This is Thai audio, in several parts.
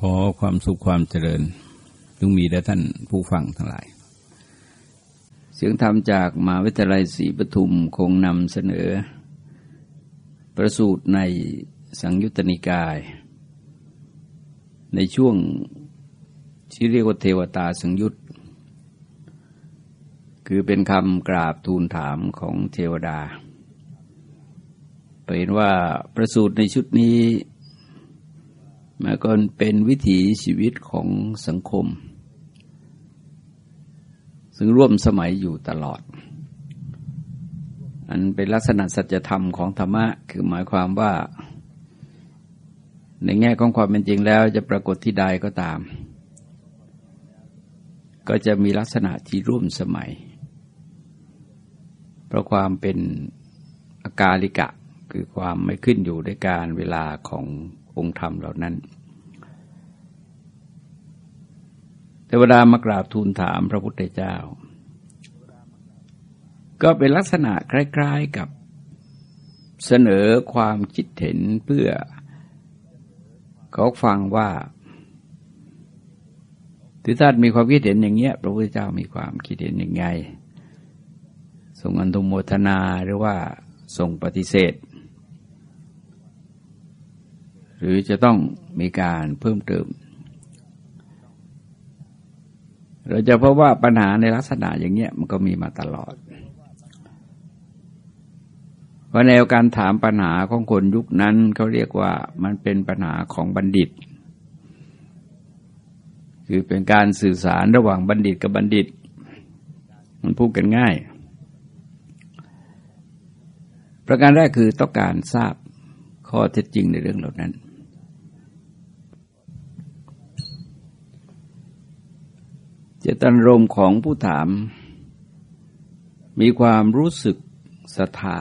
ขอความสุขความเจริญจงมีแด่ท่านผู้ฟังทั้งหลาย เสียงธรรมจากมหาวิทยาลัยศรีปทุมคงนำเสนอ ประสูตรในสังยุตตนิกาย ในช่วงที่เรียกว่าเทวตาสังยุตคือเป็นคำกราบทูลถามของเทวดาเห็นว่าประสูตรในชุดนี้ มันก็เป็นวิถีชีวิตของสังคม ซึ่งร่วมสมัยอยู่ตลอด อันเป็นลักษณะสัจธรรมของธรรมะ คือหมายความว่า ในแง่ของความเป็นจริงแล้วจะปรากฏที่ใดก็ตาม ก็จะมีลักษณะที่ร่วมสมัย เพราะความเป็นอากาลิกะคือความไม่ขึ้นอยู่ด้วยการเวลาของ องค์ธรรมเหล่านั้นเทวดามากราบทูลถามพระพุทธเจ้า ก็เป็นลักษณะคล้าย ๆกับเสนอความคิดเห็นเพื่อเขาฟังว่าที่ท่านมีความคิดเห็นอย่างเงี้ย พระพุทธเจ้ามีความคิดเห็นยังไงส่งอนุโมทนาหรือว่าส่งปฏิเสธ หรือจะต้องมีการเพิ่มเติม เราจะพบว่าปัญหาในลักษณะอย่างเงี้ยมันก็มีมาตลอดเพราะแนวการถามปัญหาของคนยุคนั้นเขาเรียกว่ามันเป็นปัญหาของบัณฑิต คือเป็นการสื่อสารระหว่างบัณฑิตกับบัณฑิต มันพูดกันง่าย ประการแรกคือต้องการทราบข้อเท็จจริงในเรื่องเหล่านั้นเจ ตนารมณ์ของผู้ถาม มีความรู้สึกศรัทธา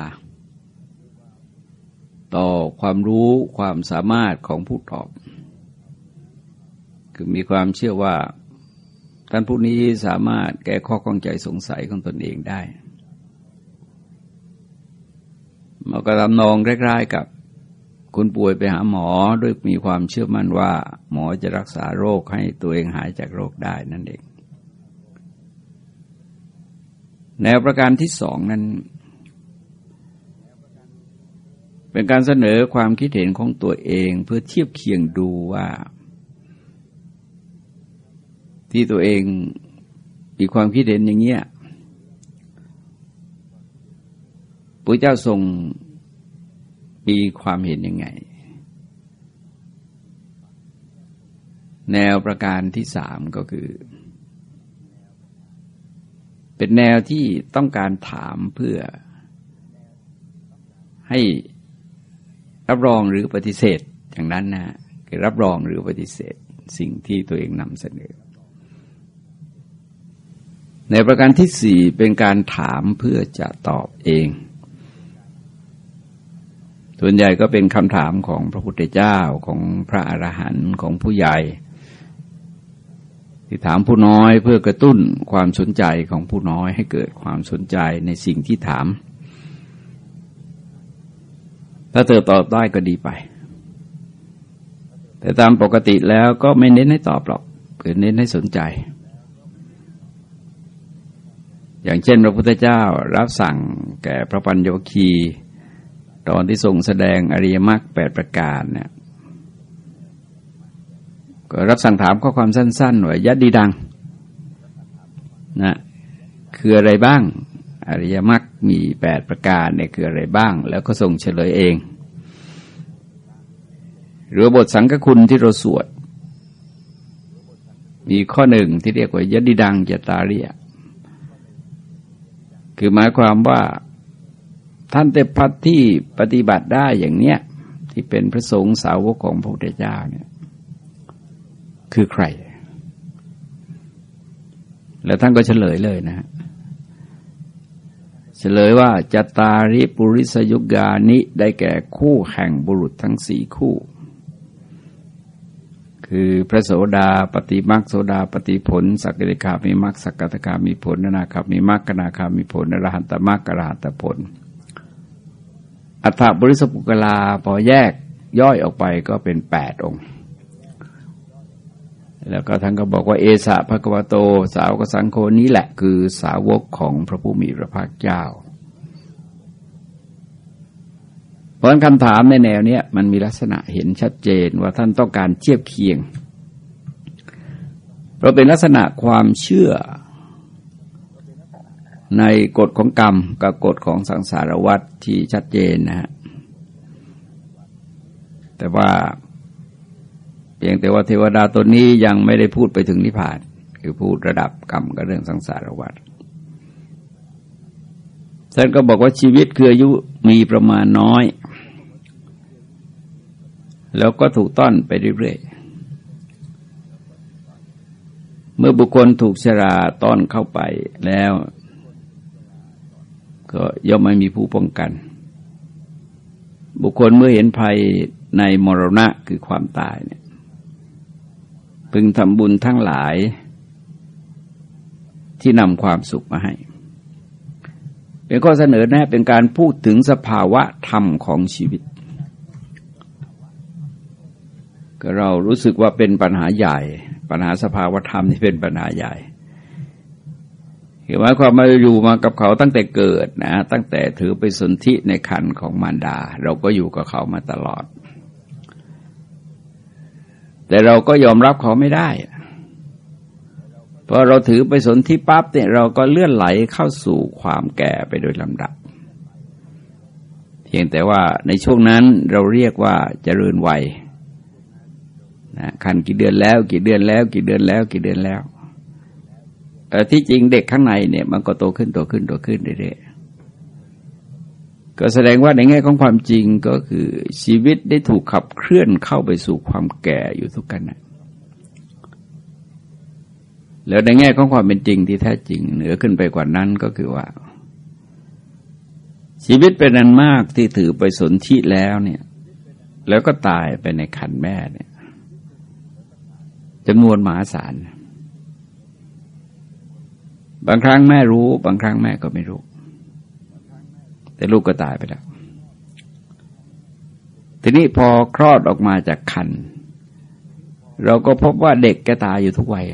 ต่อความรู้ความสามารถของผู้ตอบ คือมีความเชื่อว่าท่านผู้นี้สามารถแก้ข้อข้องใจสงสัยของตนเองได้มันก็ทำนองใกล้ๆกับคุณป่วยไปหาหมอด้วยมีความเชื่อมั่นว่า หมอจะรักษาโรคให้ตัวเองหายจากโรคได้นั่นเอง แนวประการที่สองนั้น เป็นการเสนอความคิดเห็นของตัวเองเพื่อเทียบเคียงดูว่า ที่ตัวเองมีความคิดเห็นอย่างเงี้ยพระเจ้าทรงมีความเห็นยังไง แนวประการที่สามก็คือ เป็นแนวที่ต้องการถามเพื่อให้รับรองหรือปฏิเสธอย่างนั้นนะคือรับรองหรือปฏิเสธสิ่งที่ตัวเองนำเสนอ ในประการที่สี่เป็นการถามเพื่อจะตอบเอง ส่วนใหญ่ก็เป็นคำถามของพระพุทธเจ้าของพระอรหันต์ของผู้ใหญ่ ที่ถามผู้น้อยเพื่อกระตุ้นความสนใจของผู้น้อยให้เกิดความสนใจในสิ่งที่ถาม ถ้าเธอตอบได้ก็ดีไป แต่ตามปกติแล้วก็ไม่เน้นให้ตอบหรอกคือเน้นให้สนใจ อย่างเช่น พระพุทธเจ้ารับสั่งแก่พระปัญญวคี ตอนที่ทรงแสดงอริยมรรคแปดประการเนี่ย ก็รับสั่งถามข้อความสั้นๆว่ายัดดีดังนะคืออะไรบ้าง อริยมรรคมีแปดประการเนี่ยคืออะไรบ้าง แล้วก็ส่งเฉลยเอง หรือบทสังฆคุณที่เราสวด มีข้อหนึ่งที่เรียกว่ายัดดีดังยตาเรีย คือหมายความว่าท่านเตพัทที่ปฏิบัติได้อย่างเนี้ยที่เป็นพระสงฆ์สาวกของพระพุทธเจ้าเนี่ย คือใคร แล้วท่านก็เฉลยเลยนะฮะเฉลยว่าจตาริปุริสยุกานิได้แก่คู่แห่งบุรุษทั้งสี่คู่ คือพระโสดาปฏิมักโสดาปฏิผล สักกิริคามีมักสักกตคามีผลนาคามีมักกนาคามีผลนรหันตมักกรหันตผล อัฏฐบริสปุกลาพอแยกย่อยออกไปก็เป็นแปดองค์ แล้วก็ท่านก็บอกว่าเอสะภะกวโต สาวกสังโฆนี้แหละคือสาวกของพระผู้มีพระภาคเจ้า เพราะคำถามในแนวเนี้ยมันมีลักษณะเห็นชัดเจนว่าท่านต้องการเทียบเคียง เราเป็นลักษณะความเชื่อ ในกฎของกรรมกับกฎของสังสารวัฏที่ชัดเจนนะฮะแต่ว่า พียงแต่ว่าเทวดาตนนี้ยังไม่ได้พูดไปถึงนิพพาน คือพูดระดับกรรมกับเรื่องสังสารวัฏท่านก็บอกว่าชีวิตคืออายุมีประมาณน้อย แล้วก็ถูกต้อนไปเรื่อยๆ เมื่อบุคคลถูกชราต้อนเข้าไปแล้ว ก็ย่อมไม่มีผู้ป้องกัน บุคคลเมื่อเห็นภัยในมรณะคือความตายเนี่ย พึงทำบุญทั้งหลายที่นำความสุขมาให้ เป็นข้อเสนอแนะเป็นการพูดถึงสภาวะธรรมของชีวิต ก็เรารู้สึกว่าเป็นปัญหาใหญ่ ปัญหาสภาวะธรรมนี่เป็นปัญหาใหญ่เห็นว่าความมาอยู่มากับเขาตั้งแต่เกิดนะ ตั้งแต่ถือไปสนธิในคันของมารดา เราก็อยู่กับเขามาตลอด แต่เราก็ยอมรับเขาไม่ได้พอเราถือไปสนที่ปั๊บเนี่ยเราก็เลื่อนไหลเข้าสู่ความแก่ไปโดยลำดับ เพียงแต่ว่าในช่วงนั้นเราเรียกว่าเจริญวัยนะคันกี่เดือนแล้ว กี่เดือนแล้ว กี่เดือนแล้ว กี่เดือนแล้วที่จริงเด็กข้างในเนี่ย มันก็โตขึ้นโตขึ้นโตขึ้นเรื่อย ก็แสดงว่าในแง่ของความจริงก็คือชีวิตได้ถูกขับเคลื่อนเข้าไปสู่ความแก่อยู่ทุกกันนะแล้วในแง่ของความเป็นจริงที่แท้จริง เหนือขึ้นไปกว่านั้นก็คือว่า ชีวิตเป็นอันมากที่ถือไปสนธิแล้วเนี่ย แล้วก็ตายไปในคันแม่เนี่ยจำนวนมหาศาลบางครั้งแม่รู้ บางครั้งแม่ก็ไม่รู้ แต่ลูกก็ตายไปแล้ว ทีนี้พอคลอดออกมาจากคัน เราก็พบว่าเด็กแกตายอยู่ทุกวัย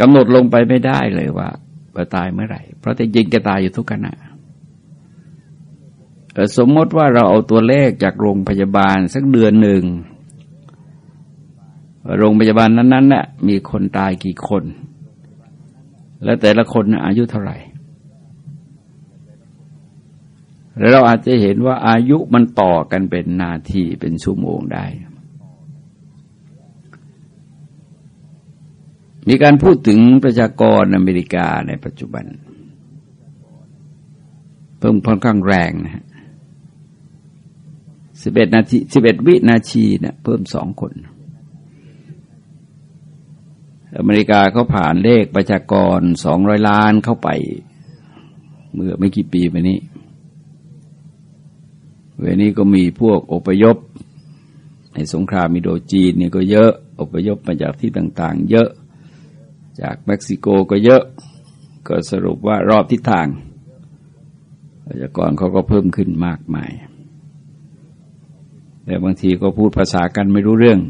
กำหนดลงไปไม่ได้เลยว่าจะตายเมื่อไหร่ เพราะแต่จริงแกตายอยู่ทุกขณะสมมติว่าเราเอาตัวเลขจากโรงพยาบาลสักเดือนหนึ่ง โรงพยาบาลนั้นๆน่ะมีคนตายกี่คน และแต่ละคนอายุเท่าไหร่ แล้วเราอาจจะเห็นว่าอายุมันต่อกันเป็นนาทีเป็นชั่วโมงได้ มีการพูดถึงประชากรอเมริกาในปัจจุบัน เพิ่มค่อนข้างแรงนะฮะสิบเอ็ดนาทีสิบเอ็ดวินาทีเนะี่ยเพิ่มสองคน อเมริกาเขาผ่านเลขประชากรสองร้อยล้านเข้าไป เมื่อไม่กี่ปีมานี้ เวนี้ก็มีพวกอพยพ ในสงครามมิโดจีนนี่ก็เยอะอพยพมาจากที่ต่างๆ เยอะจากเม็กซิโกก็เยอะก็สรุปว่ารอบทิศทางประชากรเขาก็เพิ่มขึ้นมากมาย แต่บางทีก็พูดภาษากันไม่รู้เรื่อง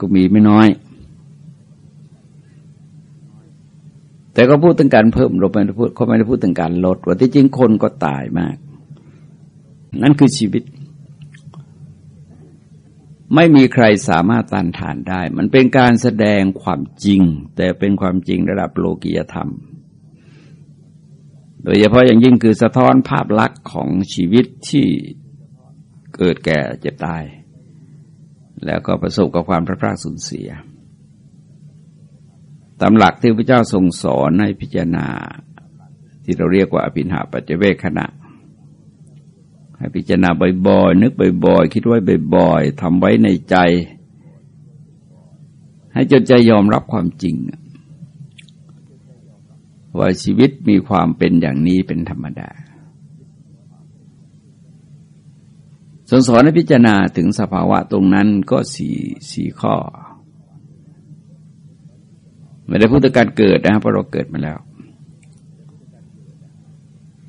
ก็มีไม่น้อย แต่ก็พูดถึงการเพิ่มเราไม่ได้พูดเขาไม่ได้พูดถึงการลดว่าที่จริงคนก็ตายมาก นั่นคือชีวิต ไม่มีใครสามารถต้านทานได้ มันเป็นการแสดงความจริง แต่เป็นความจริงระดับโลกียธรรม โดยเฉพาะอย่างยิ่งคือสะท้อนภาพลักษณ์ของชีวิตที่เกิดแก่เจ็บตาย แล้วก็ประสบกับความพระพรากสูญเสียตามหลักที่พระเจ้าทรงสอนให้พิจารณา ที่เราเรียกว่าอภินหาปัจเจเวคขณะ ให้พิจารณาบ่อยๆนึกบ่อยๆคิดไว้บ่อยๆทำไว้ในใจ ให้จนใจยอมรับความจริงว่าชีวิตมีความเป็นอย่างนี้เป็นธรรมดาสอนสอนให้พิจารณาถึงสภาวะตรงนั้นก็สี่สี่ข้อ ไม่ได้พูดถึงการเกิดนะเพราะเราเกิดมาแล้ว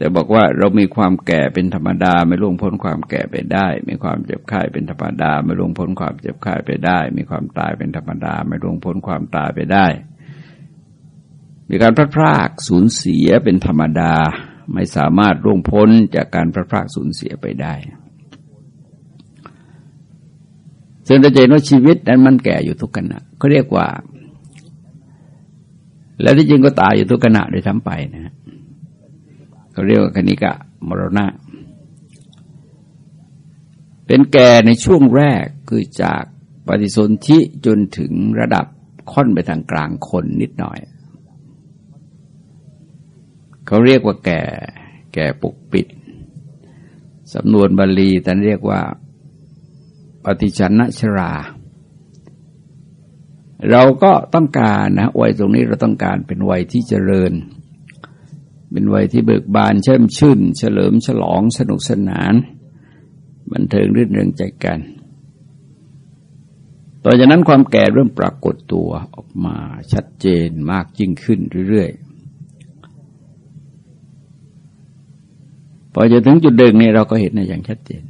แต่บอกว่าเรามีความแก่เป็นธรรมดาไม่ล่วงพ้นความแก่ไปได้ มีความเจ็บไข้เป็นธรรมดา ไม่ล่วงพ้นความเจ็บไข้ไปได้ มีความตายเป็นธรรมดา ไม่ล่วงพ้นความตายไปได้ มีการพลาดพลาดสูญเสียเป็นธรรมดา ไม่สามารถล่วงพ้นจากการพลาดพลาดสูญเสียไปได้ซึ่งเราจะเห็นว่าชีวิตนั้นมันแก่อยู่ทุกขณะเขาเรียกว่า แล้วที่จริงก็ตายอยู่ทุกขณะโดยทั้งไปนะ เขาเรียกว่าคณิกะมรณะ เป็นแก่ในช่วงแรกคือจากปฏิสนธิจนถึงระดับค่อนไปทางกลางคนนิดหน่อย เขาเรียกว่าแก่ แก่ปกปิดสำนวนบาลีท่านเรียกว่า ปฏิชันนชรา เราก็ต้องการนะวัยตรงนี้เราต้องการเป็นวัยที่เจริญเเป็นวัยที่เบิกบานเชื่มชื่น เฉลิมฉลองสนุกสนาน บันเทิงรื่นเริงใจกัน ต่อจากนั้นความแก่เริ่มปรากฏตัวออกมาชัดเจนมากยิ่งขึ้นเรื่อยๆ พอจะถึงจุดเดิงนี่เราก็เห็นในอย่างชัดเจน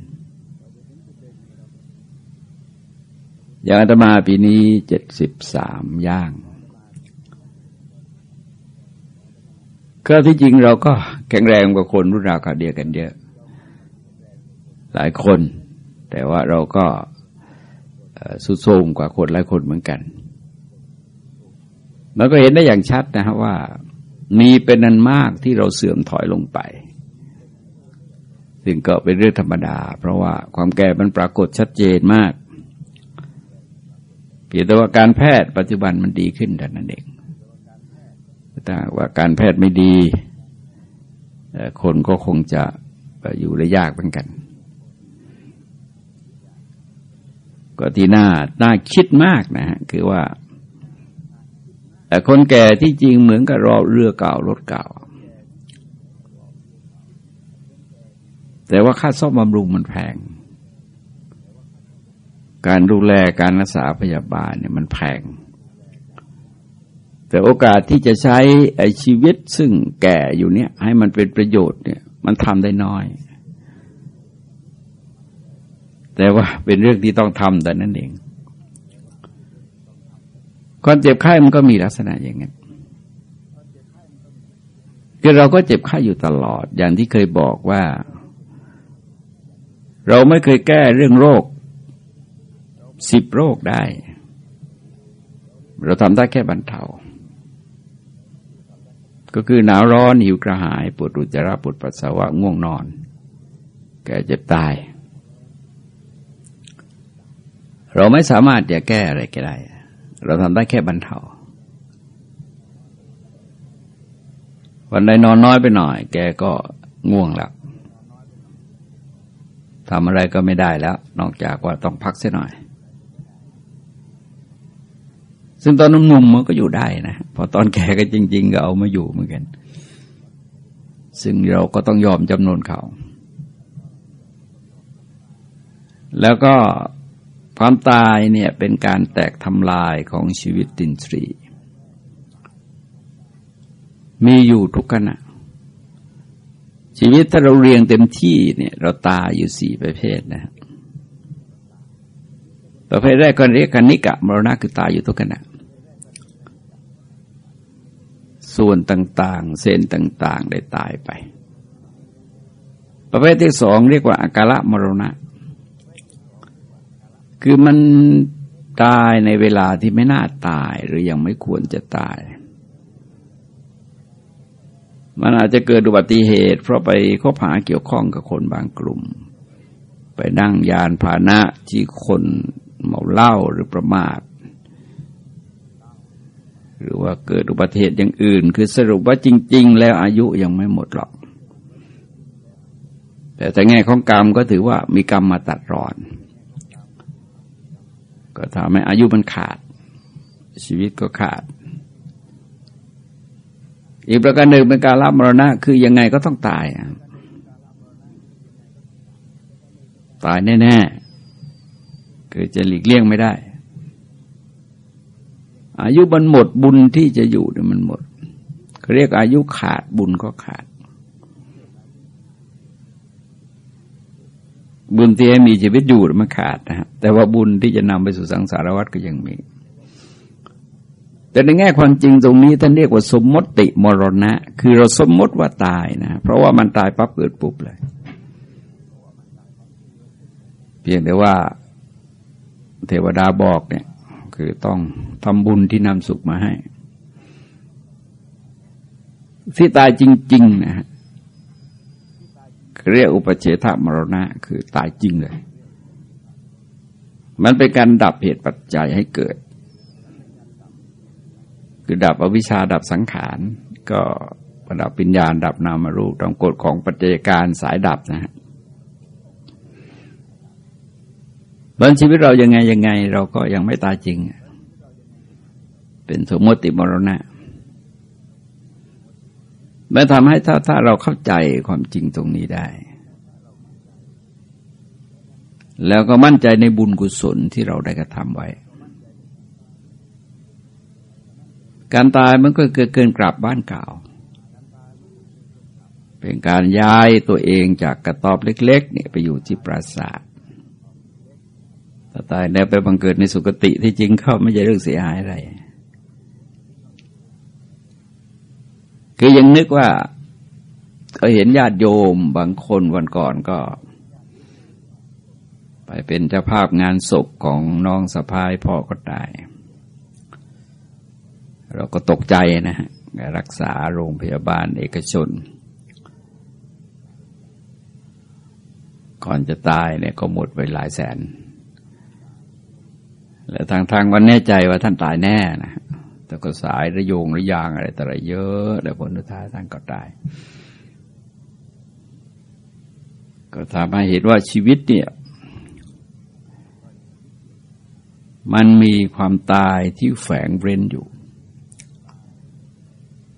อย่างอาตมาปีนี้เจ็ดสิบสามย่าง ก็ที่จริงเราก็แข็งแรงกว่าคนรุ่นราวกาเดียกันเยอะ หลายคน แต่ว่าเราก็สุดโทมกว่าคนหลายคนเหมือนกันเราก็เห็นได้อย่างชัดนะฮะว่า มีเป็นนันมากที่เราเสื่อมถอยลงไป ซึ่งก็เป็นเรื่องธรรมดา เพราะว่าความแก่มันปรากฏชัดเจนมากเพียงแต่ว่าการแพทย์ปัจจุบันมันดีขึ้นแต่นั้นเอง ถ้าว่าการแพทย์ไม่ดี คนก็คงจะอยู่ได้ยากเหมือนกัน ก็ที่น่าน่าคิดมากนะฮะคือว่าแต่คนแก่ที่จริงเหมือนกับรอเรือเก่ารถเก่า แต่ว่าค่าซ่อมบำรุงมันแพง การดูแลการรักษาพยาบาลเนี่ยมันแพง แต่โอกาสที่จะใช้ไอชีวิตซึ่งแก่อยู่เนี่ย ให้มันเป็นประโยชน์เนี่ย มันทำได้น้อย แต่ว่าเป็นเรื่องที่ต้องทำแต่นั่นเองความเจ็บไข้มันก็มีลักษณะอย่างนี้คือเราก็เจ็บไข้อยู่ตลอด อย่างที่เคยบอกว่า เราไม่เคยแก้เรื่องโรคสิบโรคได้ เราทำได้แค่บรรเทา ก็คือหนาวร้อนหิวกระหายปวดอุจจาระปวดปัสสาวะง่วงนอน แก่เจ็บตาย เราไม่สามารถจะแก้อะไรก็ได้ เราทำได้แค่บรรเทาวันใดนอนน้อยไปหน่อย แกก็ง่วงแล้วทำอะไรก็ไม่ได้แล้ว นอกจากว่าต้องพักเสียหน่อย ซึ่งตอนนุ่มๆมันก็อยู่ได้นะพอตอนแก่ก็จริง ๆ ก็เอามาอยู่เหมือนกัน ซึ่งเราก็ต้องยอมจำนวนเขา แล้วก็ความตายเนี่ยเป็นการแตกทำลายของชีวิตตินทรี มีอยู่ทุกขณะ ชีวิตถ้าเราเรียงเต็มที่เนี่ยเราตายอยู่สี่ประเภทนะประเภทแรกก็เรียกกันนิกะมรณะคือตายอยู่ทุกขณะ ส่วนต่างๆ เส้นต่างๆ ได้ตายไป ประเภทที่สองเรียกว่าอากาละมรณะ คือมันตายในเวลาที่ไม่น่าตายหรือยังไม่ควรจะตาย มันอาจจะเกิดอุบัติเหตุ เพราะไปคบหาเกี่ยวข้องกับคนบางกลุ่ม ไปนั่งยานพาหนะที่คนเมาเหล้าหรือประมาท หรือว่าเกิดอุบัติเหตุอย่างอื่น คือสรุปว่าจริง ๆ แล้วอายุยังไม่หมดหรอก แต่แต่แง่ของกรรมก็ถือว่ามีกรรมมาตัดรอน ก็ทำให้อายุมันขาด ชีวิตก็ขาด อีกประการหนึ่งเป็นการรับมรณะ คือยังไงก็ต้องตายตายแน่ๆคือจะหลีกเลี่ยงไม่ได้ อายุมันหมดบุญที่จะอยู่เนี่ยมันหมดเรียกอายุขาดบุญก็ขาด บุญที่ให้มีชีวิตอยู่มันขาดนะฮะแต่ว่าบุญที่จะนำไปสู่สังสารวัฏก็ยังมี แต่ในแง่ความจริงตรงนี้ท่านเรียกว่าสมมติมรณะ คือเราสมมติว่าตายนะ เพราะว่ามันตายปั๊บเกิดปุ๊บเลย เพียงแต่ว่า เทวดาบอกเนี่ย คือต้องทำบุญที่นำสุขมาให้ที่ตายจริง ๆ นะฮะเรียกอุปเฉทมรณะ คือตายจริงเลย มันเป็นการดับเหตุปัจจัยให้เกิด คือดับอวิชชาดับสังขาร ก็ดับปิญญาดับนามรูปตามกฎของปัจจัยการสายดับนะฮะ บนชีวิตเรายังไงยังไง เราก็ยังไม่ตายจริง เป็นสมมติมรณะมันทำให้ถ้าถ้าเราเข้าใจความจริงตรงนี้ได้ แล้วก็มั่นใจในบุญกุศลที่เราได้กระทำไว้ การตายมันก็เกิดเกินกลับบ้านเก่า เป็นการย้ายตัวเองจากกระตอบเล็กๆเนี่ยไปอยู่ที่ปราสาท ถ้าตายแล้วไปบังเกิดในสุคติที่จริงเขาไม่ใช่เรื่องเสียหายอะไร คือยังนึกว่าก็เห็นญาติโยมบางคนวันก่อนก็ ไปเป็นเจ้าภาพงานศพของน้องสะพายพ่อก็ตาย เราก็ตกใจนะฮะรักษาโรงพยาบาลเอกชน ก่อนจะตายเนี่ยก็หมดไปหลายแสน และทางทางวันแน่ใจว่าท่านตายแน่นะแต่ก็สายระโยงระยางอะไรต่ละเยอะ แล้วผลสุดท้ายท่านก็ตาย ก็ทำให้เห็นว่าชีวิตเนี่ย มันมีความตายที่แฝงเร้นอยู่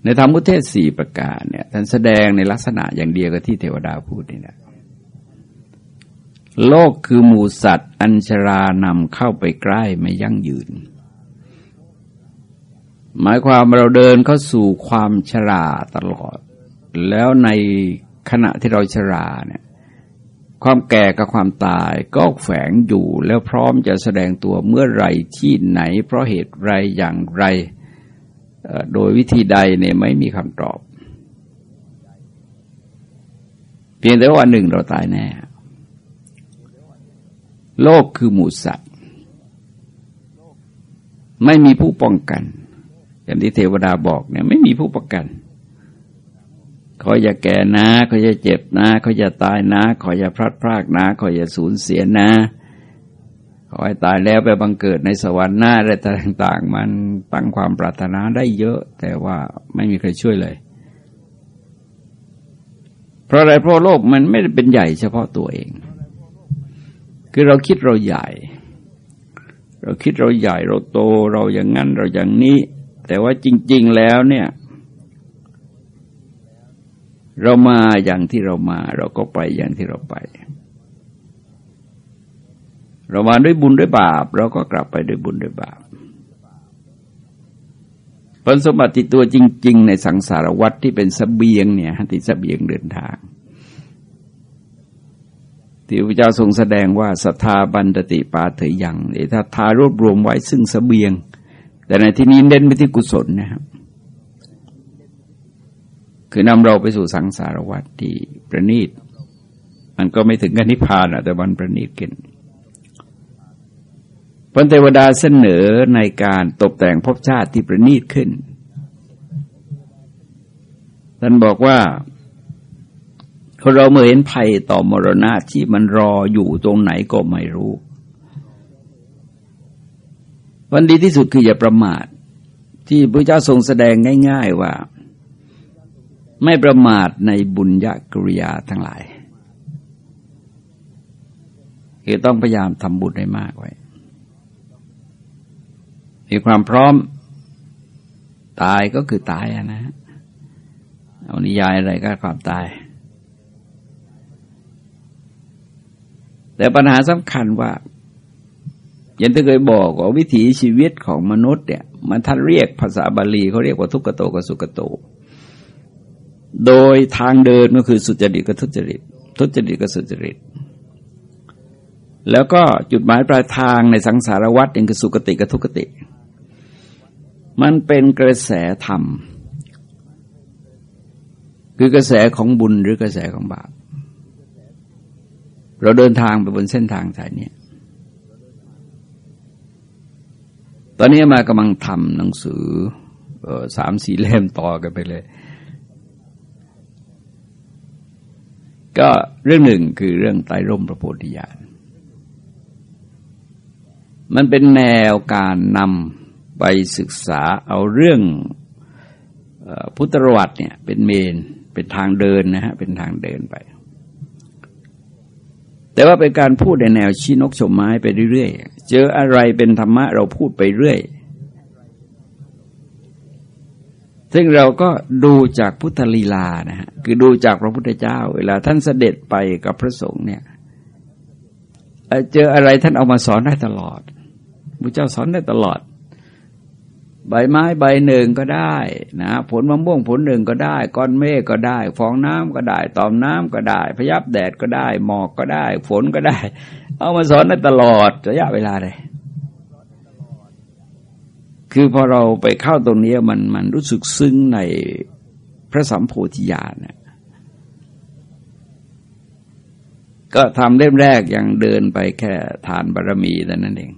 ในธรรมุเทศสี่ประการเนี่ยท่านแสดงในลักษณะอย่างเดียวกับที่เทวดาพูดนี่นะ โลกคือหมูสัตว์ อัญชรานำเข้าไปใกล้ไม่ยั่งยืน หมายความเราเดินเข้าสู่ความชราตลอด แล้วในขณะที่เราชราเนี่ยความแก่กับความตายก็แฝงอยู่แล้วพร้อมจะแสดงตัวเมื่อไรที่ไหน เพราะเหตุไรอย่างไรโดยวิธีใดเนี่ยไม่มีคำตอบ เพียงแต่ว่าหนึ่งเราตายแน่ โลกคือหมูสัตว์ ไม่มีผู้ป้องกัน อย่างที่เทวดาบอกเนี่ยไม่มีผู้ประกันเขาอย่าแก่นะเขาอย่าเจ็บนะเขาอย่าตายนะ ขออย่าพลัดพรากนะ ขออย่าสูญเสียนะ ขอให้ตายแล้วไปบังเกิดในสวรรค์หน้าอะไรต่างๆ มันตั้งความปรารถนาได้เยอะ แต่ว่าไม่มีใครช่วยเลย เพราะอะไรเพราะโลกมันไม่ได้เป็นใหญ่เฉพาะตัวเอง คือเราคิดเราใหญ่ เราคิดเราใหญ่เราโตเราอย่างนั้นเราอย่างนี้ แต่ว่าจริง ๆแล้วเนี่ย เรามาอย่างที่เรามา เราก็ไปอย่างที่เราไป เรามาด้วยบุญด้วยบาป เราก็กลับไปด้วยบุญด้วยบาปผลสมบัติตัวจริง ๆ ในสังสารวัตรที่เป็นสเสบียงเนี่ยที่สเสบียงเดินทาง ที่พระเจ้าทรงแสดงว่าสทธาบันติปาเถยยังถ้าทารวบรวมไว้ซึ่งสเสบียง แต่ในที่นี้เน้นไปที่กุศลนะครับคือนำเราไปสู่สังสารวัฏที่ประณีต มันก็ไม่ถึงกันนิพพานแต่มันประณีตกินพระเทวดาเสนอในการตกแต่งภพชาติที่ประณีตขึ้น ท่านบอกว่า เราเมื่อเห็นภัยต่อมรณะที่มันรออยู่ตรงไหนก็ไม่รู้ วันดีที่สุดคืออย่าประมาท ที่พระเจ้าทรงแสดงง่าย ๆว่า ไม่ประมาทในบุญญกริยาทั้งหลายคือต้องพยายามทำบุญให้มากไว้ มีความพร้อม ตายก็คือตายนะเอานิยายอะไรก็ความตาย แต่ปัญหาสำคัญว่า อย่างที่เคยบอกว่าวิถีชีวิตของมนุษย์เนี่ย มันท่านเรียกภาษาบาลีเขาเรียกว่าทุกขโตกับสุขโต โดยทางเดินก็คือสุจริตกับทุจริต ทุจริตกับสุจริต แล้วก็จุดหมายปลายทางในสังสารวัฏยังคือสุคติกับทุกติ มันเป็นกระแสธรรม คือกระแสของบุญหรือกระแสของบาป เราเดินทางไปบนเส้นทางสายนี้ตอนนี้มากำลังทำหนังสือสามสี่เล่มต่อกันไปเลย ก็เรื่องหนึ่งคือเรื่องไตรร่มพระโพธิญาณมันเป็นแนวการนำไปศึกษาเอาเรื่องพุทธประวัติเนี่ยเป็นเมน เป็นทางเดินนะฮะเป็นทางเดินไป แต่ว่าเป็นการพูดในแนวชี้นกชมไม้ไปเรื่อยๆ เจออะไรเป็นธรรมะเราพูดไปเรื่อย ซึ่งเราก็ดูจากพุทธลีลานะฮะ คือดูจากพระพุทธเจ้า เวลาท่านเสด็จไปกับพระสงฆ์เนี่ย เจออะไรท่านเอามาสอนได้ตลอดพระเจ้าสอนได้ตลอด ใบไม้ใบหนึ่งก็ได้นะผลมะม่วงผลหนึ่งก็ได้ ก้อนเมฆก็ได้ ฟองน้ำก็ได้ ตอมน้ำก็ได้ พยับแดดก็ได้ หมอกก็ได้ ฝนก็ได้ เอามาสอนได้ตลอดระยะเวลาเลยคือพอเราไปเข้าตรงนี้มันมันรู้สึกซึ้งในพระสัมโพธิญาณเนี่ยก็ทำเล่มแรกยังเดินไปแค่ฐานบารรมีแต่นั้นเอง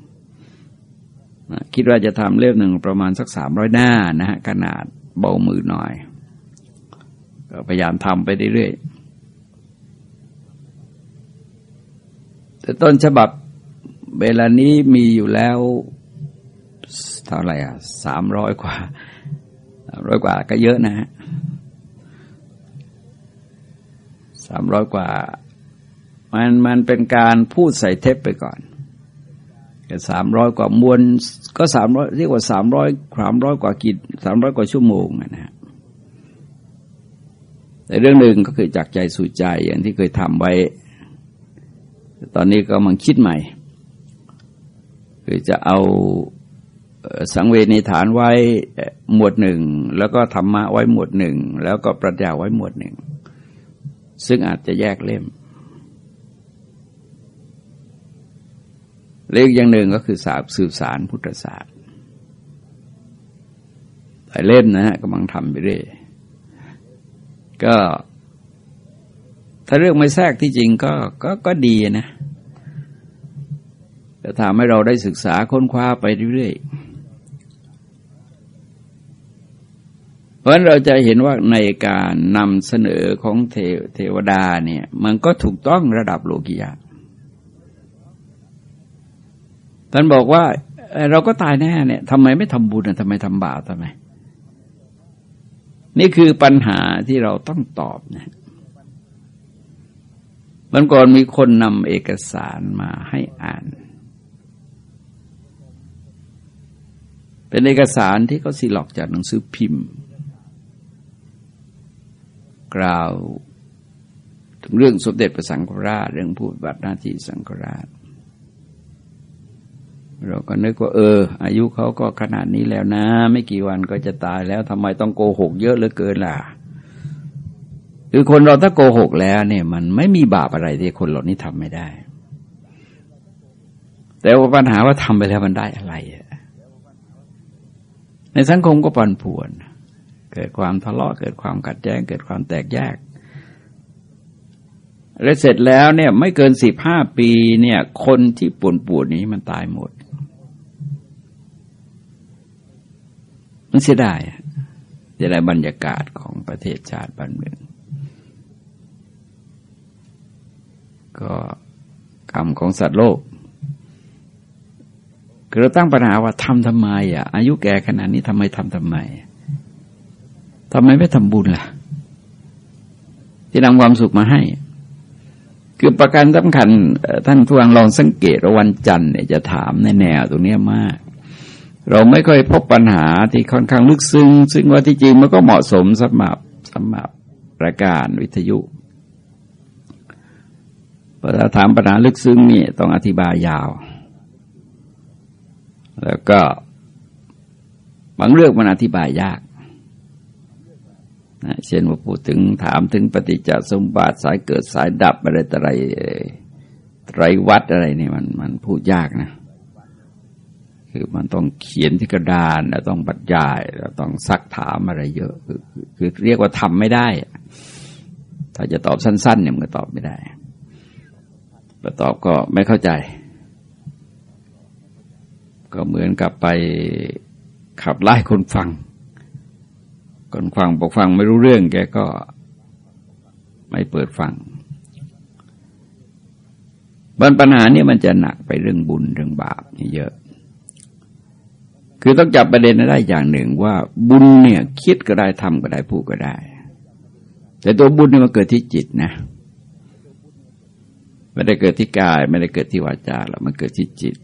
คิดว่าจะทำเล่มหนึ่งประมาณสักสามร้อยหน้านะฮะขนาดเบามือหน่อยก็พยายามทำไปเรื่อยๆแต่ต้นฉบับเวลานี้มีอยู่แล้วเท่าไหร่อะสามร้อยกว่าสามร้อยกว่าก็เยอะนะฮะสามร้อยกว่า มันมันเป็นการพูดใส่เทปไปก่อน สามร้อยกว่ามวลก็สามร้อยเรียกว่าสามร้อยสามร้อยกว่ากิจสามร้อยกว่าชั่วโมงนะฮะแต่เรื่องหนึ่งก็คือจากใจสู่ใจอย่างที่เคยทำไว้ ตอนนี้ก็มังคิดใหม่ คือจะเอาสังเวชในฐานไว้หมวดหนึ่ง แล้วก็ธรรมะไว้หมวดหนึ่ง แล้วก็ปรัชญาไว้หมวดหนึ่ง ซึ่งอาจจะแยกเล่ม เล็กอย่างหนึ่งก็คือสาบสืบสารพุทธศาสตร์หลายเล่มนะฮะกำลังทำไปเรื่อยก็ ถ้าเรื่องไม่แทรกที่จริงก็ก็ก็ดีนะจะทำให้เราได้ศึกษาค้นคว้าไปเรื่อยเพราะฉะนั้นเราจะเห็นว่าในการนำเสนอของเทเทวดาเนี่ย มันก็ถูกต้องระดับโลกียะ ท่านบอกว่าเราก็ตายแน่เนี่ยทำไมไม่ทำบุญทำไมทำบาปทำไม นี่คือปัญหาที่เราต้องตอบนะมันก่อนมีคนนำเอกสารมาให้อ่าน เป็นเอกสารที่เขาสิหลอกจากหนังสือพิมพ์ กล่าว ถึงเรื่องสมเด็จพระสังฆราช เรื่องพูดบัตรหน้าที่สังฆราช เราก็นึกว่าเออ อายุเขาก็ขนาดนี้แล้วนะ ไม่กี่วันก็จะตายแล้วทำไมต้องโกหกเยอะเหลือเกินล่ะ คือคนเราถ้าโกหกแล้วเนี่ย มันไม่มีบาปอะไรที่คนเหล่านี้ทำไม่ได้ แต่ว่าปัญหาว่าทำไปแล้วมันได้อะไร ในสังคมก็ปั่นป่วน เกิดความทะเลาะเกิดความขัดแย้ง เกิดความแตกแยกแล้วเสร็จแล้วเนี่ย ไม่เกินสิบห้าปีเนี่ย คนที่ป่วนป่วนนี้มันตายหมด มันเสียดายเสียดายบรรยากาศของประเทศชาติบ้านเมือง ก็กรรมของสัตว์โลกคือเราตั้งปัญหาว่าทำทำไมอะอายุแก่ขนาดนี้ทำไมทำทำไมทำไมไม่ทำบุญล่ะ ที่นำความสุขมาให้ คือประการสำคัญท่านผู้ฟังลองสังเกตว่าวันจันทร์เนี่ยจะถามในแนวตรงนี้มาก เราไม่ค่อยพบปัญหาที่ค่อนข้างลึกซึ้ง ซึ่งว่าที่จริงมันก็เหมาะสมสำหรับสำหรับรายการวิทยุพอถามปัญหาลึกซึ้งนี่ต้องอธิบายยาว แล้วก็บางเรื่องมันอธิบายยากนะเช่นว่าพูดถึงถามถึงปฏิจจสมบัติสายเกิดสายดับอะไรต่ออะไรไตรวัดอะไรนี่มันมันพูดยากนะ คือมันต้องเขียนที่กระดานแล้วต้องบรรยายแล้วต้องซักถามอะไรเยอะ คือคือเรียกว่าทำไม่ได้ ถ้าจะตอบสั้น ๆ เนี่ยมันก็ตอบไม่ได้พอตอบก็ไม่เข้าใจ ก็เหมือนกับไปขับไล่คนฟัง คนฟังบอกฟังไม่รู้เรื่องแกก็ไม่เปิดฟังบันปัญหาเนี่ยมันจะหนักไปเรื่องบุญเรื่องบาปนี่เยอะ คือต้องจับประเด็นได้อย่างหนึ่งว่าบุญเนี่ยคิดก็ได้ทำก็ได้พูดก็ได้ แต่ตัวบุญเนี่ยมันเกิดที่จิตนะไม่ได้เกิดที่กาย ไม่ได้เกิดที่วาจาแล้วมันเกิดที่จิต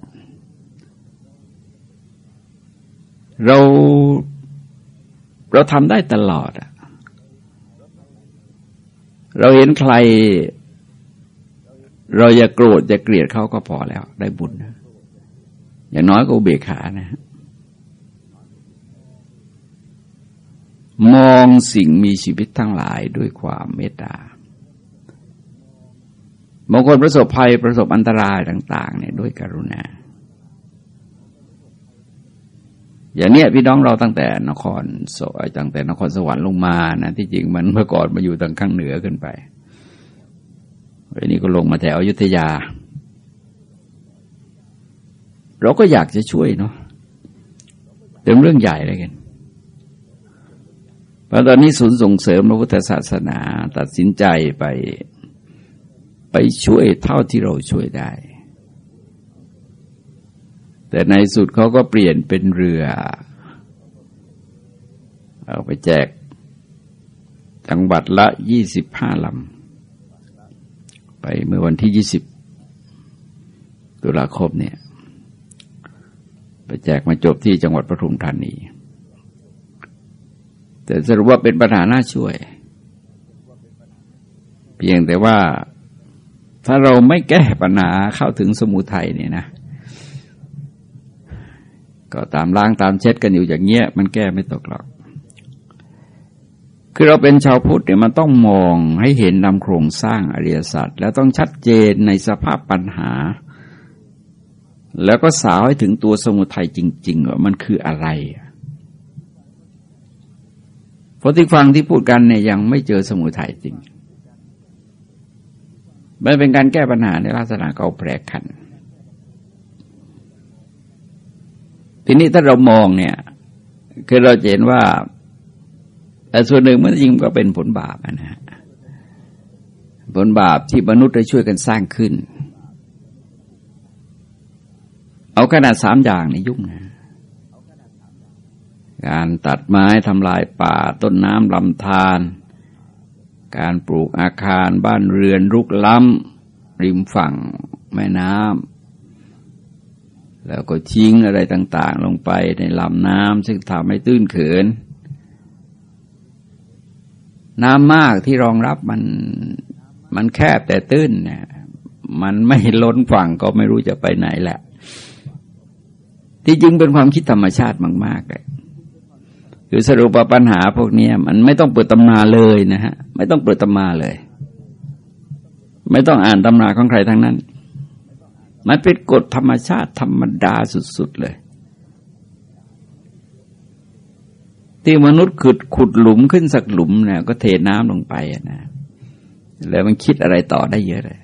เราเราทำได้ตลอดอะเราเห็นใคร เราอย่าโกรธอย่าเกลียดเขาก็พอแล้ว ได้บุญนะอย่างน้อยก็อุเบกขานะ มองสิ่งมีชีวิตทั้งหลายด้วยความเมตตาบางคนประสบภัยประสบอันตรายต่าง ๆ เนี่ยด้วยกรุณา อย่างเนี้ยพี่น้องเราตั้งแต่นครสตั้งแต่นครสวรรค์ลงมานะที่จริงมันเมื่อก่อนมาอยู่ทางข้างเหนือขึ้นไปวันนี้ก็ลงมาแถวอยุธยา เราก็อยากจะช่วยเนาะเป็นเรื่องใหญ่เลยกัน พราะตอนนี้ศูนย์ส่งเสริมพระพุทธศาสนาตัดสินใจไปไปช่วยเท่าที่เราช่วยได้ แต่ในสุดเขาก็เปลี่ยนเป็นเรือ เอาไปแจกจังหวัดละยี่สิบห้าลำ ไปเมื่อวันที่ยี่สิบตุลาคมเนี่ย ไปแจกมาจบที่จังหวัดปทุมธานี แต่สรุปว่าเป็นปัญหาน่าช่วย เพียงแต่ว่าถ้าเราไม่แก้ปัญหาเข้าถึงสมุทัยเนี่ยนะก็ตามล้างตามเช็ดกันอยู่อย่างเงี้ย มันแก้ไม่ตกหรอก คือเราเป็นชาวพุทธเนี่ยมันต้องมองให้เห็นนำโครงสร้างอริยสัจแล้วต้องชัดเจนในสภาพปัญหา แล้วก็สาวให้ถึงตัวสมุทัยจริง ๆ ว่ามันคืออะไร เพราะที่ฟังที่พูดกันเนี่ยยังไม่เจอสมุทัยจริง มันเป็นการแก้ปัญหาในลักษณะเกาแปรขัน ทีนี้ถ้าเรามองเนี่ย คือเราเห็นว่าแต่ส่วนหนึ่งมันจริงก็เป็นผลบาปนะฮะผลบาปที่มนุษย์ได้ช่วยกันสร้างขึ้น เอาขนาดสามอย่างในยุ่งนะ การตัดไม้ทำลายป่าต้นน้ำลำธารการปลูกอาคารบ้านเรือนรุกล้ำริมฝั่งแม่น้ำแล้วก็ทิ้งอะไรต่างๆ ลงไปในลำน้ำซึ่งทำให้ตื้นเขิน น้ำมากที่รองรับมันมันแคบแต่ตื้นเนี่ยมันไม่ล้นฝั่งก็ไม่รู้จะไปไหนแหละ ที่จริงเป็นความคิดธรรมชาติมากๆเลย คือสรุปปัญหาพวกนี้มันไม่ต้องเปิดตำนาเลยนะฮะ ไม่ต้องเปิดตำนาเลย ไม่ต้องอ่านตำนาของใครทั้งนั้น มันเป็นกฎธรรมชาติธรรมดาสุดๆเลย ที่มนุษย์ขุดขุดหลุมขึ้นสักหลุมเนี่ยก็เทน้ำลงไปนะแล้วมันคิดอะไรต่อได้เยอะเลย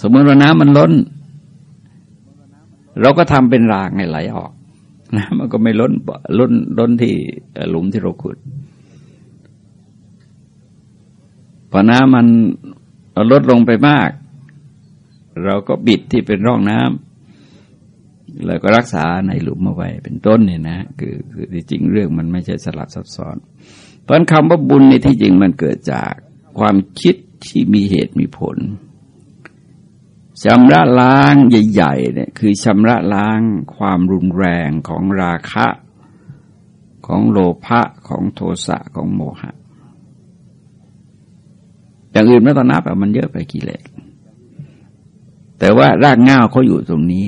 สมมติว่าน้ำมันล้น เราก็ทำเป็นรางให้ไหลออก นะมันก็ไม่ล้นล้นล้นที่หลุมที่เราขุดพอน้ำมันลดลงไปมาก เราก็บิดที่เป็นร่องน้ำแล้วก็รักษาในหลุมเอาไว้เป็นต้นเนี่ยนะคือคือที่จริงเรื่องมันไม่ใช่สลับซับซ้อน เพราะคำว่าบุญในที่จริงมันเกิดจากความคิดที่มีเหตุมีผล ชำระล้างใหญ่ๆเนี่ยคือชำระล้างความรุนแรงของราคะของโลภะของโทสะของโมหะ อย่างอื่นไม่ต้องนับอะมันเยอะไปกิเลสแต่ว่ารากง่าเขาอยู่ตรงนี้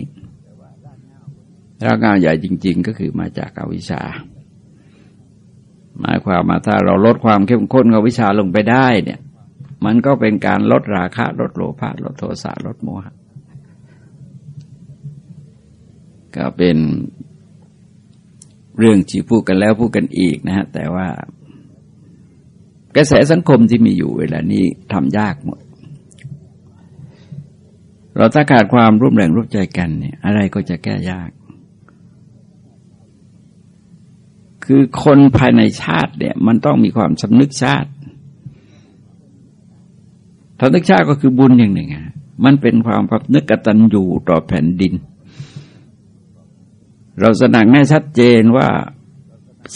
รากง่าใหญ่จริง ๆ ก็คือมาจากอวิชชาหมายความมาถ้าเราลดความเข้มข้นของวิชาลงไปได้เนี่ย มันก็เป็นการลดราคะลดโลภะลดโทสะลดโมหะ ก็เป็นเรื่องที่พูดกันแล้วพูดกันอีกนะฮะ แต่ว่ากระแสสังคมที่มีอยู่เวลานี้ทำยากหมด เราถ้าขาดความร่วมแรงร่วมใจกันเนี่ยอะไรก็จะแก้ยาก คือคนภายในชาติเนี่ย มันต้องมีความสำนึกชาติ สำนึกชาติก็คือบุญอย่างหนึ่งอะมันเป็นความความนึกกตัญญูต่อแผ่นดิน เราสนังแน่ชัดเจนว่า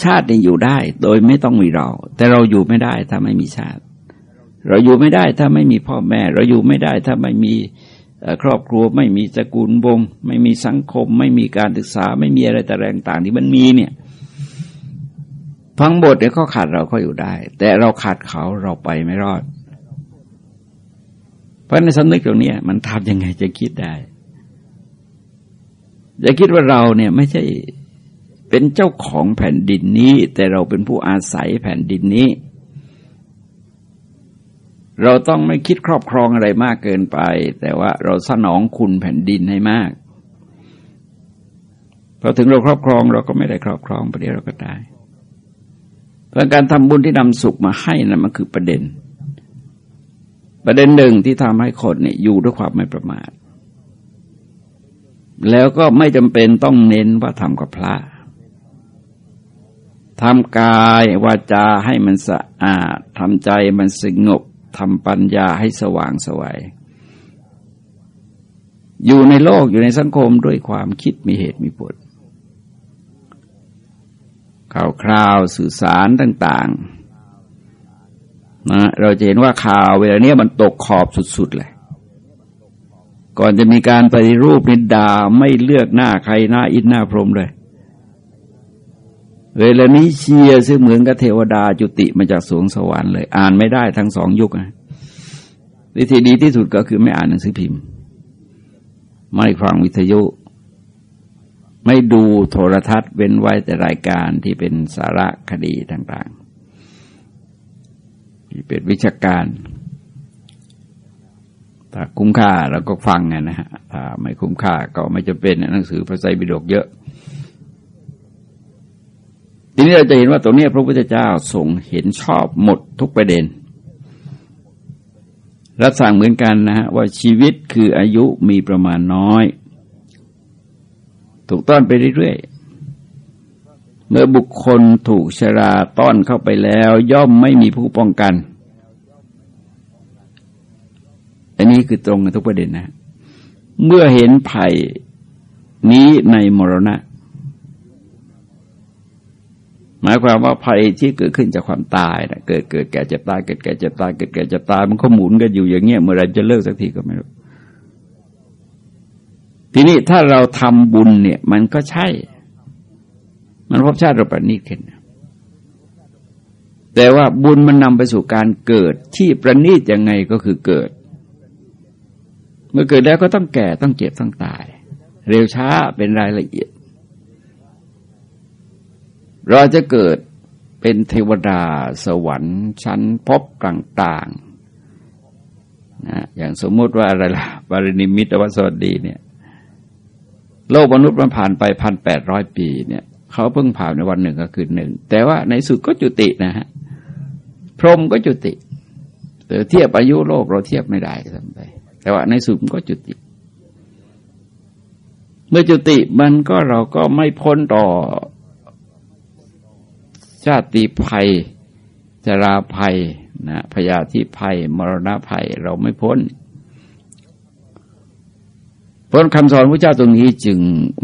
ชาตินี่อยู่ได้ โดยไม่ต้องมีเรา แต่เราอยู่ไม่ได้ถ้าไม่มีชาติ เราอยู่ไม่ได้ถ้าไม่มีพ่อแม่ เราอยู่ไม่ได้ถ้าไม่มีครอบครัวไม่มีสกุลวงไม่มีสังคม ไม่มีการศึกษา ไม่มีอะไรแต่แรงต่างที่มันมีเนี่ยทั้งหมดเนี่ยเขาขาดเราก็อยู่ได้ แต่เราขาดเขาเราไปไม่รอด เพราะในสำนึกตรงนี้มันทำยังไงจะคิดได้อย่าคิดว่าเราเนี่ยไม่ใช่เป็นเจ้าของแผ่นดินนี้ แต่เราเป็นผู้อาศัยแผ่นดินนี้ เราต้องไม่คิดครอบครองอะไรมากเกินไป แต่ว่าเราสนองคุณแผ่นดินให้มากพอถึงเราครอบครองเราก็ไม่ได้ครอบครองประเดี๋ยวเราก็ตายเพราะการทำบุญที่นำสุขมาให้นะั่นมันคือประเด็น ประเด็นหนึ่งที่ทำให้คนเนี่ยอยู่ด้วยความไม่ประมาท แล้วก็ไม่จำเป็นต้องเน้นว่าทำกับพระทำกายวาจาให้มันสะอาดทำใจมันสงบทำปัญญาให้สว่างสวัยอยู่ในโลกอยู่ในสังคมด้วยความคิดมีเหตุมีผลข่าวคราวสื่อสารต่าง ๆ นะเราจะเห็นว่าข่าวเวลาเนี้ยมันตกขอบสุดๆเลยก่อนจะมีการปฏิรูปนิดาไม่เลือกหน้าใครหน้าอินหน้าพรมเลยเวลานี้เชียร์ซึ่งเหมือนกับเทวดาจุติมาจากสวงสวรรค์เลย อ่านไม่ได้ทั้งสองยุคนะวิธีดีที่สุดก็คือไม่อ่านหนังสือพิมพ์ ไม่ฟังวิทยุ ไม่ดูโทรทัศน์เว้นไว้แต่รายการที่เป็นสาระคดีต่าง ๆ ที่เป็นวิชาการถ้าคุ้มค่าเราก็ฟังไงนะฮะถ้าไม่คุ้มค่าก็ไม่จะเป็นหนังสือพระไตรปิฎกเยอะ ทีนี้เราจะเห็นว่าตรงนี้พระพุทธเจ้าทรงเห็นชอบหมดทุกประเด็นรัสั่งเหมือนกันนะฮะว่าชีวิตคืออายุมีประมาณน้อย ถูกต้อนไปเรื่อยๆ เมื่อบุคคลถูกชราต้อนเข้าไปแล้ว ย่อมไม่มีผู้ป้องกัน อันนี้คือตรงกันทุกประเด็นนะ เมื่อเห็นภัยนี้ในมรณะ หมายความว่าภัยที่เกิดขึ้นจากความตายนะเกิดเกิดแก่เจ็บตายเกิดแก่เจ็บตายเกิดแก่เจ็บตาย มันก็หมุนกันอยู่อย่างเงี้ยเมื่อไรจะเลิกสักทีก็ไม่รู้ทีนี้ถ้าเราทำบุญเนี่ย มันก็ใช่ มันพบชาติเราประณีตขึ้นแต่ว่าบุญมันนำไปสู่การเกิดที่ประณีตยังไงก็คือเกิด เมื่อเกิดแล้วก็ต้องแก่ต้องเจ็บต้องตาย เร็วช้าเป็นรายละเอียด เราจะเกิดเป็นเทวดาสวรรค์ชั้นพบต่างๆนะอย่างสมมติว่าอะไรล่ะบารินิมิตวสวัสดีเนี่ย โลกมนุษย์มันผ่านไปพันแปดร้อยปีเนี่ย เขาเพิ่งผ่านในวันหนึ่งก็คือหนึ่ง แต่ว่าในสุดก็จุตินะฮะ พรหมก็จุติ แต่เทียบอายุโลกเราเทียบไม่ได้ทำไป แต่ว่าในสุดก็จุติ เมื่อจุติมันก็เราก็ไม่พ้นต่อชาติภัยจราภัยนะพยาธิภัย มรณะภัยเราไม่พ้นเพราะคำสอนพระเจ้าตรงนี้จึง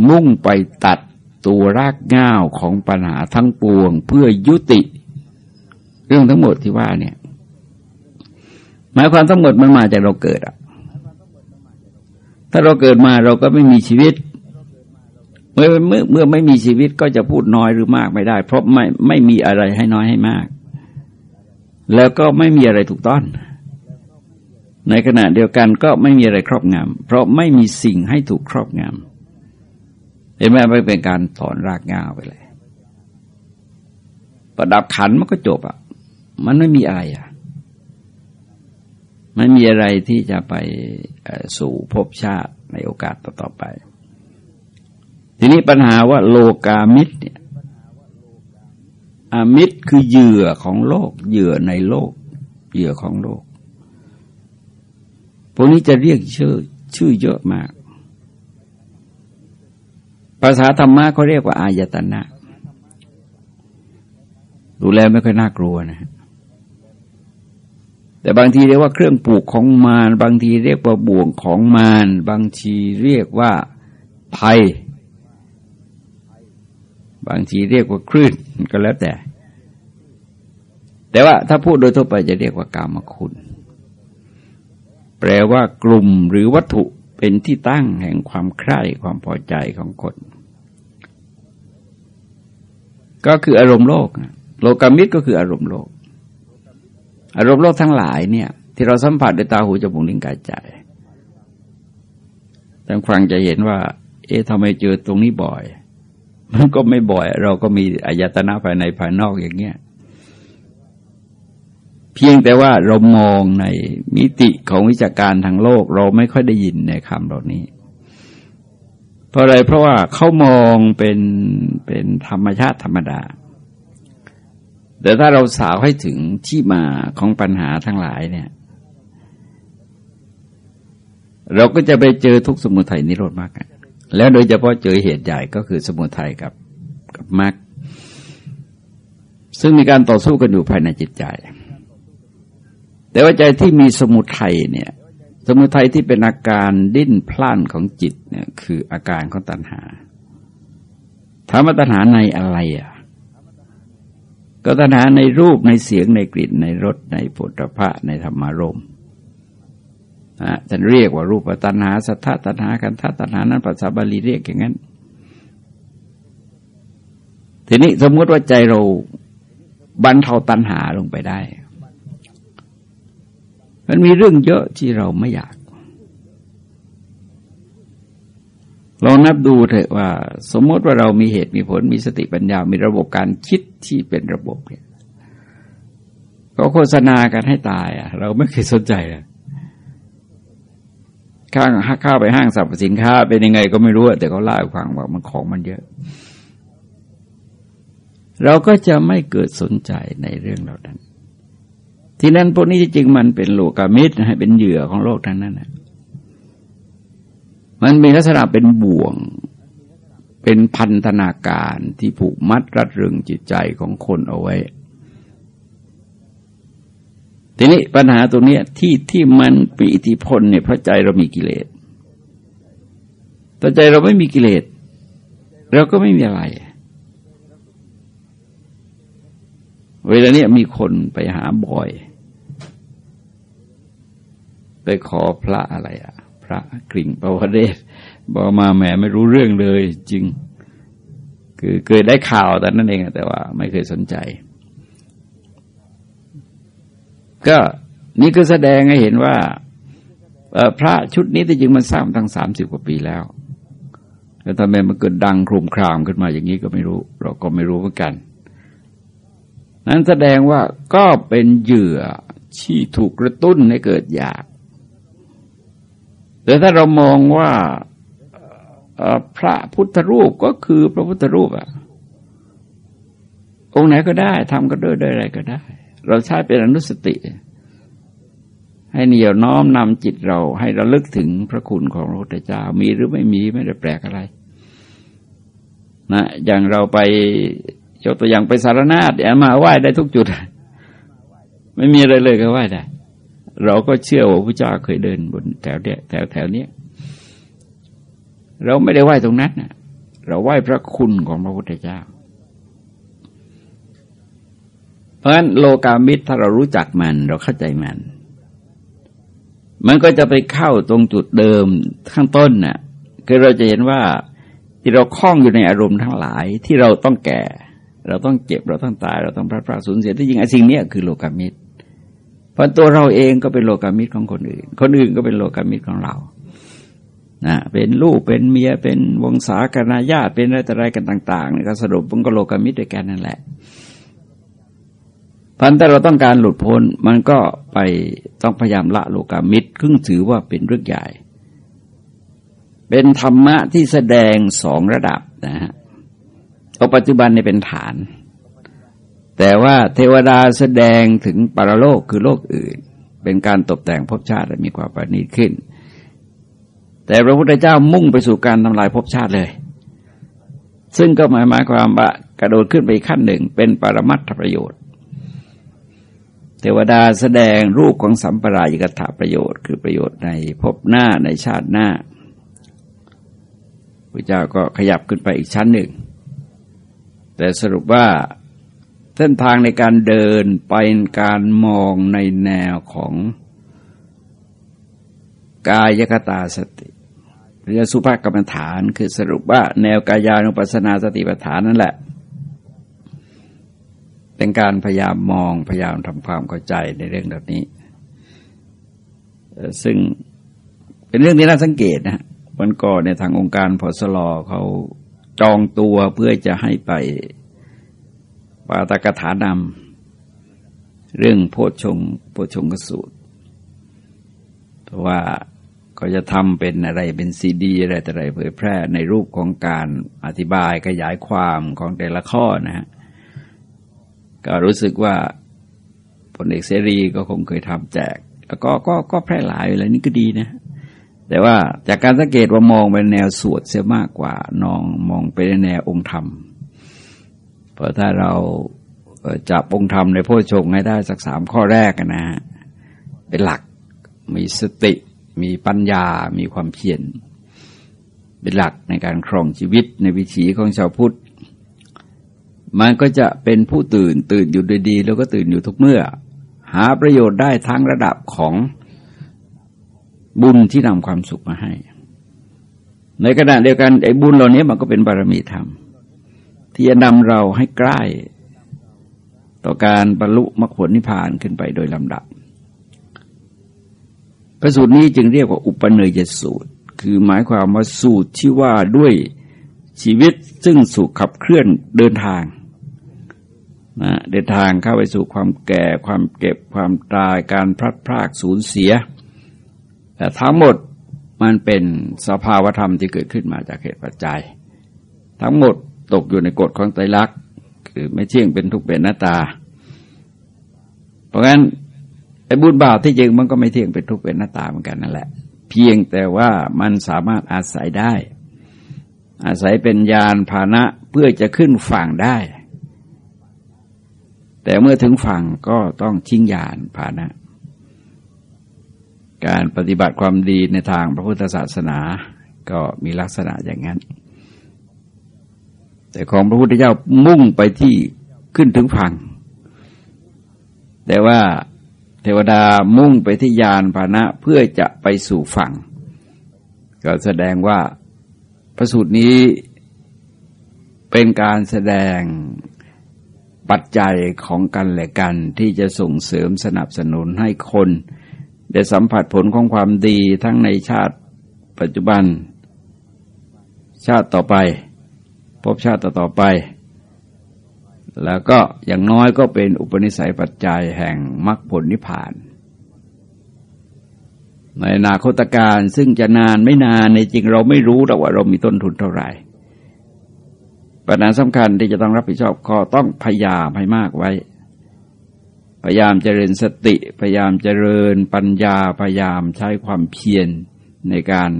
มุ่งไปตัด ตัวรากง่าวของปัญหาทั้งปวง เพื่อยุติ เรื่องทั้งหมดที่ว่าเนี่ย หมายความทั้งหมดมันมาจากเราเกิดอะถ้าเราเกิดมาเราก็ไม่มีชีวิต เมื่อเมื่อเมื่อไม่มีชีวิตก็จะพูดน้อยหรือมากไม่ได้ เพราะไม่ไม่มีอะไรให้น้อยให้มาก แล้วก็ไม่มีอะไรถูกต้องในขณะเดียวกันก็ไม่มีอะไรครอบงำเพราะไม่มีสิ่งให้ถูกครอบงำ เห็นไหมไม่เป็นการถอนรากง่าไปเลย ประดับขันมันก็จบอะ มันไม่มีอะไรอะไม่มีอะไรที่จะไปสู่ภพชาติในโอกาสต่อๆไป ทีนี้ปัญหาว่าโลกามิตรเนี่ยอามิตรคือเหยื่อของโลก เหยื่อในโลก เหยื่อของโลกพวกนี้จะเรียกชื่อ ชื่อเยอะมาก ภาษาธรรมะเขาเรียกว่าอายตนะ ดูแลไม่ค่อยน่ากลัวนะ แต่บางทีเรียกว่าเครื่องปลูกของมาร บางทีเรียกว่าบ่วงของมาร บางทีเรียกว่าภัย บางทีเรียกว่าคลื่นก็แล้วแต่ แต่ว่าถ้าพูดโดยทั่วไปจะเรียกว่ากามคุณ แปลว่ากลุ่มหรือวัตถุ เป็นที่ตั้งแห่งความใคร่ความพอใจของคนก็คืออารมณ์โลก โลกามิตรก็คืออารมณ์โลก อารมณ์โลกทั้งหลายเนี่ย ที่เราสัมผัสด้วยตาหูจมูกลิ้นกายใจท่านฟังจะเห็นว่า เอ๊ะทำไมเจอตรงนี้บ่อย มันก็ไม่บ่อย เราก็มีอายตนะภายในภายนอกอย่างเงี้ย เพียงแต่ว่าเรามองในมิติของวิชาการทางโลก เราไม่ค่อยได้ยินในคำเหล่านี้ เพราะอะไรเพราะว่าเขามองเป็นเป็นธรรมชาติธรรมดา แต่ถ้าเราสาวให้ถึงที่มาของปัญหาทั้งหลายเนี่ย เราก็จะไปเจอทุกสมุทัยนิโรธมากกันแล้วโดยเฉพาะเจอเหตุใหญ่ก็คือสมุทัยกับกับมรรคซึ่งมีการต่อสู้กันอยู่ภายในจิตใจ แต่ว่าใจที่มีสมุทัยเนี่ย สมุทัยที่เป็นอาการดิ้นพล่านของจิตเนี่ยคืออาการของตัณหาถามว่าตัณหาในอะไรอะ ก็ตัณหาในรูปในเสียงในกลิ่นในรสในผลิภะในธรรมารมนะท่านเรียกว่ารูปตัณหาสัทธตัณหากันธตัณหานั้นภาษาบาลีเรียกอย่างนั้น ทีนี้สมมติว่าใจเราบรรเทาตัณหาลงไปได้ มันมีเรื่องเยอะที่เราไม่อยาก ลองนับดูเถอะว่า สมมติว่าเรามีเหตุมีผลมีสติปัญญา มีระบบการคิดที่เป็นระบบเนี่ยก็โฆษณากันให้ตาย อะ เราไม่เคยสนใจอะข้างข้าไปห้างสรรพสินค้า เป็นยังไงก็ไม่รู้ แต่เขาเล่าให้ฟังว่ามันของมันเยอะ เราก็จะไม่เกิดสนใจในเรื่องเหล่านั้น ที่นั้นพวกนี้จริงมันเป็นโลกามิตรให้เป็นเหยื่อของโลกทั้งนั้นนะมันมีลักษณะเป็นบ่วง เป็นพันธนาการที่ผูกมัดรัดรึงจิตใจของคนเอาไว้ ทีนี้ปัญหาตรงนี้ที่ที่มันปีอิทธิพลเนี่ยเพราะใจเรามีกิเลสแต่ใจเราไม่มีกิเลสเราก็ไม่มีอะไร เวลาเนี้ยมีคนไปหาบ่อย ไปขอพระอะไรอะพระกริ่งปวเรศบอกมาแหมไม่รู้เรื่องเลยจริง คือเคยได้ข่าวแต่นั่นเองแต่ว่า ไม่เคยสนใจ ก็นี่ก็แสดงให้เห็นว่าพระชุดนี้ที่จริงมันสร้างตั้งสามสิบกว่าปีแล้วแล้วทำไมมันเกิดดังครุมครามขึ้นมาอย่างนี้ก็ไม่รู้ เราก็ไม่รู้เหมือนกัน นั้นแสดงว่าก็เป็นเหยื่อที่ถูกกระตุ้นให้เกิดอยาก แต่ถ้าเรามองว่าพระพุทธรูปก็คือพระพุทธรูปอะองค์ไหนก็ได้ทำก็ด้วยด้อะไรก็ได้ เราใช้เป็นอนุสติ ให้เหนียวน้อมนำจิตเรา ให้ระลึกถึงพระคุณของพระพุทธเจ้ามีหรือไม่มีไม่ได้แปลกอะไรนะอย่างเราไปยกตัวอย่างไปสารนาฏเนี่ยมาไหว้ได้ทุกจุด ไม่มีอะไรเลยก็ไหว้ได้ เราก็เชื่อว่าพระเจ้าเคยเดินบนแถวเนี้ยแถวแถวเนี้ยเราไม่ได้ไหว้ตรงนั้นนะเราไหว้พระคุณของพระพุทธเจ้า เพราะฉะนั้นโลกามิตรถ้าเรารู้จักมันเราเข้าใจมัน มันก็จะไปเข้าตรงจุดเดิมข้างต้นน่ะคือเราจะเห็นว่าที่เราคล้องอยู่ในอารมณ์ทั้งหลายที่เราต้องแก่ เราต้องเจ็บเราต้องตาย เราต้องพลาดพลาดสูญเสียที่จริงไอ้สิ่งนี้คือโลกามิตร เพราะตัวเราเองก็เป็นโลกามิตรของคนอื่น คนอื่นก็เป็นโลกามิตรของเรานะเป็นลูกเป็นเมียเป็นวงศากนาญาติเป็นอะไรต่ออะไรกันต่างๆนี่ก็สรุปมันก็โลกามิตรด้วยกันนั่นแหละพันแต่เราต้องการหลุดพ้นมันก็ไปต้องพยายามละโลกามิตรครึ่งถือว่าเป็นเรื่องใหญ่ เป็นธรรมะที่แสดงสองระดับนะฮะปัจจุบันนี่เป็นฐาน แต่ว่าเทวดาแสดงถึงปรโลกคือโลกอื่น เป็นการตกแต่งภพชาติมีความประณีตขึ้น แต่พระพุทธเจ้ามุ่งไปสู่การทำลายภพชาติเลย ซึ่งก็หมายหมายความว่ากระโดดขึ้นไปขั้นหนึ่งเป็นปรมัตถประโยชน์ เทวดาแสดงรูปของสัมปรายกถาประโยชน์ คือประโยชน์ในภพหน้าในชาติหน้าพระเจ้าก็ขยับขึ้นไปอีกชั้นหนึ่ง แต่สรุปว่า เส้นทางในการเดินไปการมองในแนวของกายกตาสติหรือสุภาพกรรมฐานคือสรุปว่าแนวกายานุปัสสนาสติปัฏฐานนั่นแหละ เป็นการพยายามมองพยายามทำความเข้าใจในเรื่องแบบนี้ ซึ่งเป็นเรื่องที่น่าสังเกตนะวันก่อนในทางองค์การพสลเขาจองตัวเพื่อจะให้ไป ปาตกถานำเรื่องโพชงโพชงกสูตร เพราะว่าเขาจะทำเป็นอะไรเป็นซีดี อะไรแต่อะไรเผยแพร่ในรูปของการอธิบายขยายความของแต่ละข้อนะฮะก็รู้สึกว่าพลเอกเสรีก็คงเคยทำแจก แล้วก็ก็ก็แพร่หลายอะไรนี่ก็ดีนะ แต่ว่าจากการสังเกตว่ามองไปแนวสวดเสียมากกว่านองมองไปในแนวองค์ธรรม ราะถ้าเราจับองค์ธรรมในโพชงให้ได้สักสามข้อแรกนะเป็นหลักมีสติ มีปัญญา มีความเพียรเป็นหลักในการครองชีวิตในวิถีของชาวพุทธ มันก็จะเป็นผู้ตื่นตื่นอยู่ดีๆแล้วก็ตื่นอยู่ทุกเมื่อ หาประโยชน์ได้ทั้งระดับของบุญที่นำความสุขมาให้ ในขณะเดียวกันไอ้บุญเหล่านี้มันก็เป็นบารมีธรรม ที่จะนำเราให้ใกล้ ต่อการบรรลุมรรคผลนิพพานขึ้นไปโดยลำดับ พระสูตรนี้จึงเรียกว่าอุปเนยสูตร คือหมายความว่าสูตรที่ว่าด้วยชีวิตซึ่งสุขขับเคลื่อนเดินทางนะเดินทางเข้าไปสู่ความแก่ความเก็บความตายการพลัดพรากสูญเสีย แต่ทั้งหมดมันเป็นสภาวธรรมที่เกิดขึ้นมาจากเหตุปัจจัย ทั้งหมด ตกอยู่ในกฎของไตรลักษณ์คือไม่เที่ยงเป็นทุกเป็นหน้าตา เพราะงั้นไอ้บุญบาปที่จริงมันก็ไม่เที่ยงเป็นทุกเป็นหน้าตาเหมือนกันนั่นแหละ เพียงแต่ว่ามันสามารถอาศัยได้ อาศัยเป็นยานพาหนะเพื่อจะขึ้นฝั่งได้ แต่เมื่อถึงฝั่งก็ต้องชิงยานพาหนะ การปฏิบัติความดีในทางพระพุทธศาสนาก็มีลักษณะอย่างนั้น แต่ของพระพุทธเจ้ามุ่งไปที่ขึ้นถึงฝั่ง แต่ว่าเทวดามุ่งไปที่ยานพาหนะเพื่อจะไปสู่ฝั่ง ก็แสดงว่าพระสูตรนี้เป็นการแสดงปัจจัยของกันและกันที่จะส่งเสริมสนับสนุนให้คนได้สัมผัสผลของความดีทั้งในชาติปัจจุบันชาติต่อไป พบชาติต่อไป แล้วก็อย่างน้อยก็เป็นอุปนิสัยปัจจัยแห่งมรรคผลนิพพาน ในอนาคตการซึ่งจะนานไม่นานในจริงเราไม่รู้แต่ว่าเรามีต้นทุนเท่าไหร่ปัญหาสำคัญที่จะต้องรับผิดชอบก็ต้องพยายามให้มากไว้ พยายามเจริญสติ พยายามเจริญปัญญา พยายามใช้ความเพียรในการ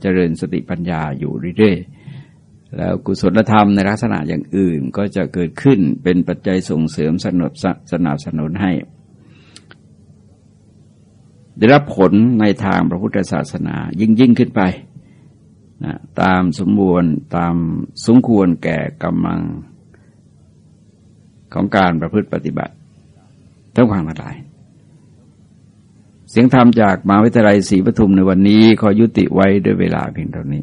เจริญสติปัญญาอยู่เรื่อยๆ แล้วกุศลธรรมในลักษณะอย่างอื่นก็จะเกิดขึ้นเป็นปัจจัยส่งเสริมสนับสนับสนุนให้ ได้รับผลในทางพระพุทธศาสนายิ่งยิ่งขึ้นไปนะตามสมบูรณ์ตามสมควรแก่กำลังของการประพฤติปฏิบัติทั้งความทั้งหลาย เสียงธรรมจากมหาวิทยาลัยศรีปทุมในวันนี้ขอยุติไว้ด้วยเวลาเพียงเท่านี้